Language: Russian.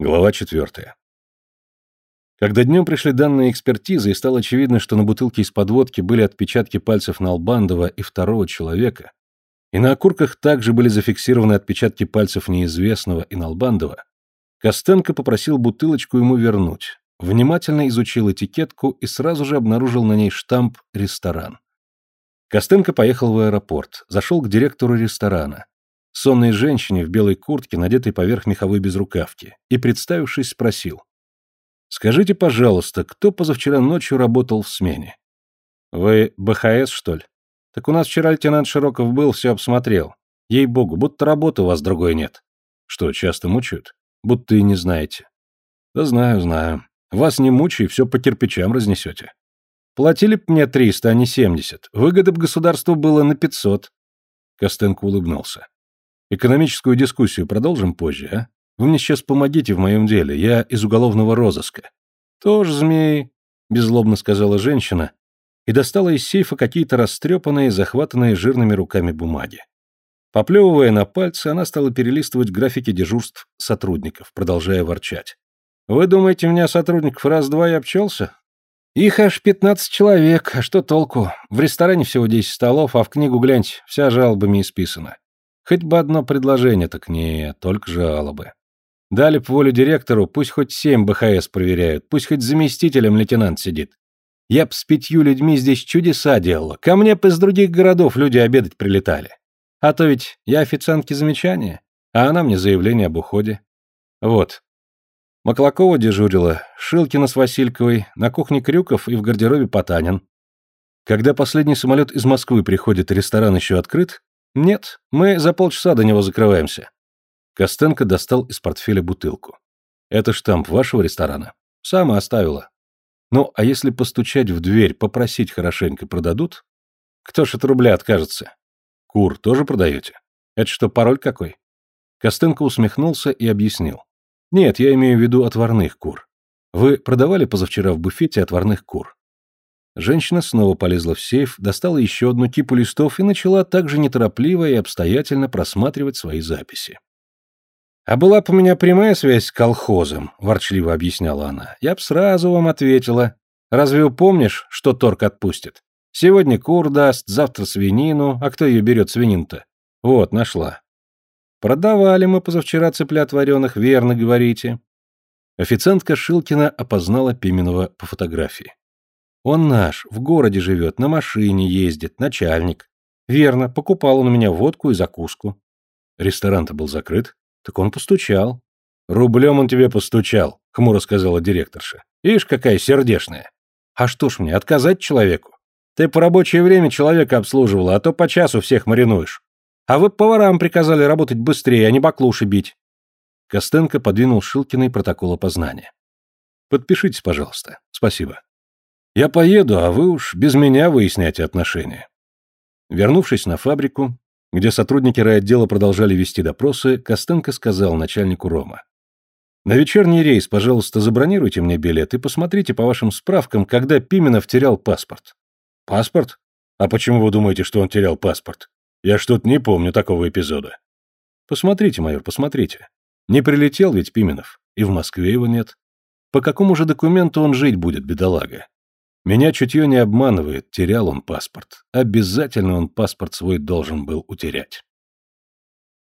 Глава четвертая. Когда днем пришли данные экспертизы и стало очевидно, что на бутылке из подводки были отпечатки пальцев Налбандова и второго человека, и на окурках также были зафиксированы отпечатки пальцев неизвестного и Налбандова, Костенко попросил бутылочку ему вернуть, внимательно изучил этикетку и сразу же обнаружил на ней штамп «Ресторан». Костенко поехал в аэропорт, зашел к директору ресторана, сонной женщине в белой куртке, надетой поверх меховой безрукавки, и, представившись, спросил. «Скажите, пожалуйста, кто позавчера ночью работал в смене?» «Вы БХС, что ли?» «Так у нас вчера лейтенант Широков был, все обсмотрел. Ей-богу, будто работы у вас другой нет». «Что, часто мучают?» «Будто и не знаете». «Да знаю, знаю. Вас не мучай, все по кирпичам разнесете». «Платили б мне триста, а не семьдесят. Выгоды б государству было на пятьсот». Костенко улыбнулся. Экономическую дискуссию продолжим позже, а? Вы мне сейчас помогите в моем деле, я из уголовного розыска. Тоже змеи, беззлобно сказала женщина и достала из сейфа какие-то растрепанные, захватанные жирными руками бумаги. Поплевывая на пальцы, она стала перелистывать графики дежурств сотрудников, продолжая ворчать. «Вы думаете, у меня сотрудников раз-два и обчелся? Их аж пятнадцать человек, а что толку? В ресторане всего десять столов, а в книгу гляньте, вся жалобами исписана. Хоть бы одно предложение, так не, только жалобы. Дали б волю директору, пусть хоть семь БХС проверяют, пусть хоть заместителем лейтенант сидит. Я б с пятью людьми здесь чудеса делала, ко мне б из других городов люди обедать прилетали. А то ведь я официантке замечания, а она мне заявление об уходе. Вот. Маклакова дежурила, Шилкина с Васильковой, на кухне Крюков и в гардеробе Потанин. Когда последний самолет из Москвы приходит, ресторан еще открыт, «Нет, мы за полчаса до него закрываемся». Костенко достал из портфеля бутылку. «Это штамп вашего ресторана?» «Сама оставила». «Ну, а если постучать в дверь, попросить хорошенько, продадут?» «Кто ж от рубля откажется?» «Кур тоже продаете?» «Это что, пароль какой?» Костенко усмехнулся и объяснил. «Нет, я имею в виду отварных кур. Вы продавали позавчера в буфете отварных кур?» Женщина снова полезла в сейф, достала еще одну кипу листов и начала также неторопливо и обстоятельно просматривать свои записи. «А была бы у меня прямая связь с колхозом», — ворчливо объясняла она, — «я б сразу вам ответила. Разве упомнишь, что торг отпустит? Сегодня кур даст, завтра свинину, а кто ее берет свинин-то? Вот, нашла». «Продавали мы позавчера цыплят вареных, верно говорите». Официантка Шилкина опознала Пименова по фотографии. Он наш, в городе живет, на машине ездит, начальник. Верно, покупал он у меня водку и закуску. Ресторан-то был закрыт. Так он постучал. Рублем он тебе постучал, хмуро сказала директорша. Ишь, какая сердешная. А что ж мне, отказать человеку? Ты по рабочее время человека обслуживала, а то по часу всех маринуешь. А вы поварам приказали работать быстрее, а не баклуши бить. Костенко подвинул Шилкиной протокол опознания. Подпишитесь, пожалуйста. Спасибо. Я поеду, а вы уж без меня выясняйте отношения. Вернувшись на фабрику, где сотрудники райотдела продолжали вести допросы, Костенко сказал начальнику Рома. «На вечерний рейс, пожалуйста, забронируйте мне билет и посмотрите по вашим справкам, когда Пименов терял паспорт». «Паспорт? А почему вы думаете, что он терял паспорт? Я что-то не помню такого эпизода». «Посмотрите, майор, посмотрите. Не прилетел ведь Пименов, и в Москве его нет. По какому же документу он жить будет, бедолага? Меня чутье не обманывает, терял он паспорт. Обязательно он паспорт свой должен был утерять.